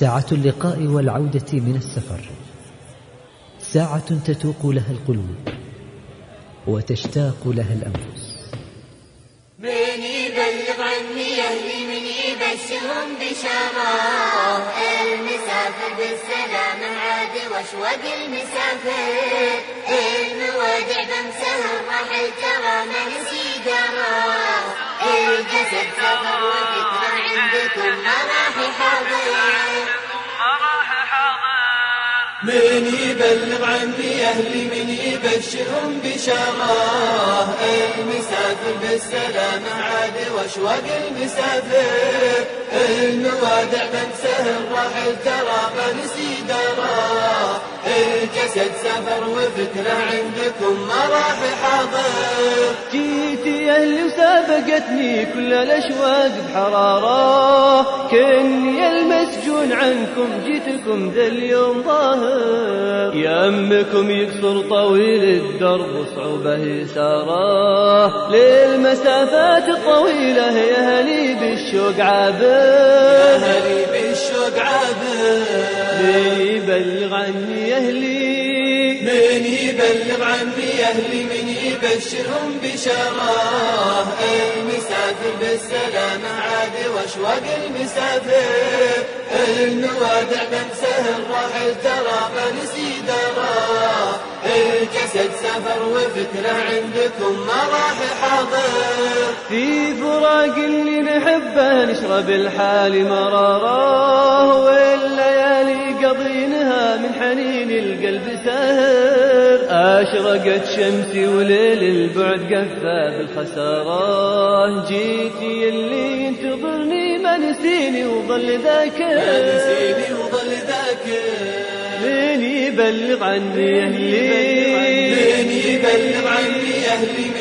ساعة اللقاء والعودة من السفر. ساعة تتوق لها القلوب وتشتاق لها الأنفس. من يبلغ عني أهلي من يبشرهم بشارة المسافر بالسلامة عاد واشواق المسافر. الموادع بمسه الرحل ترى ما نسي داره الجسد سفر وفكرة عندكم ما راح حاضر من يبلغ عني أهلي من يبشرهم بشارة المسافر بالسلامة عاد وأشواق المسافر. الموادع بنسه الرحل ترى ما نسي داره الجسد سفر وفكرة عندكم ما راح حاضر. جيتي أهلي وسابقتني كل الأشواق بحرارة. كني المسجون عنكم جيتكم ذا اليوم ظاهر. يا أمكم يقصر طويل الدرب وصعوبة يسارة. للمسافات الطويلة يا أهلي بالشوق عابر. يا أهلي بالشوق عابر. يبلغ عني أهلي من يبلغ عني أهلي من يبشرهم بشارة المسافر بالسلامة عاد وأشواق المسافر. الموادع بنسه الرحل ترى ما نسي داره الجسد سفر وفكرة عندكم ما راح حاضر في فراق اللي نحبه نشرب الحال مراره والليالي قضينها من حنين القلب سهر. أشرقت شمسي وليل البعد قفى بالخسارة جيتي اللي ينتظرني ما نسيني وظل ذاكر. ما نسيني وظل ذاكر. يبلغ عني أهلي. من يبلغ عني أهلي.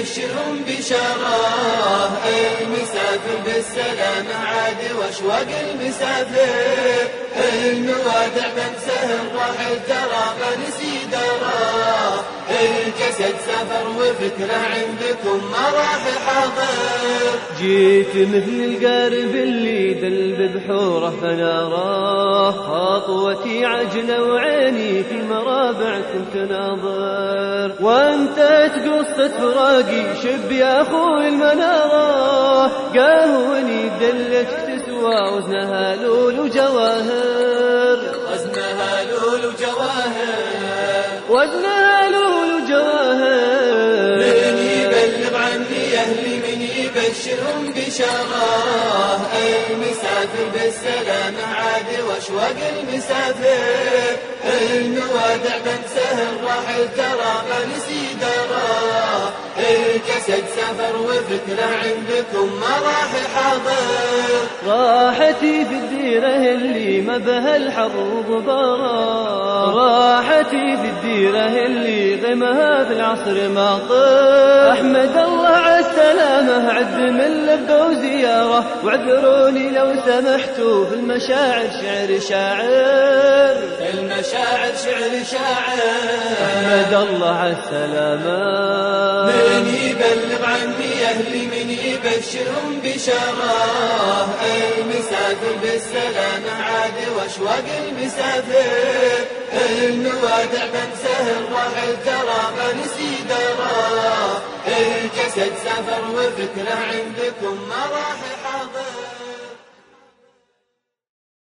من يبشرهم بشارة المسافر بالسلامة عاد واشواق المسافر؟ الموادع بنسه الرحل ترى ما نسي داره الجسد سفر وفكرة عندكم ما راح حاضر. جيت مثل القارب اللي دلب بحوره فناره خطوتي عجلة وعيني في مرابعكم تناظر وانت قصة فراقي شب يا أخوي المنارة قهوني دلك تسوى وزنها لول وجواهر. وزنها لول وجواهر. وزنها يبشرهم بشارة المسافر بالسلامة عاد واشواق المسافر. الموادع بنسه الرحل ترى ما نسي داره الجسد سفر وفكرة عندكم ما راح حاضر. راحتي في الديرة اللي ما بها الحر وغبارة راحتي في الديرة اللي غمها في العصر ما طير أحمد الله على السلامة عد من لبة وزيارة واعذروني لو سمحتوا في المشاعر شعر شاعر. المشاعر شعر شاعر. أحمد الله على السلامة. من يبلغ عني أهلي من يبشرهم بشارة المسافر بالسلامة عاد وأشواق المسافر. الموادع بنسه الرحل ترى ما نسي داره الجسد سفر وفكرة عندكم ما راح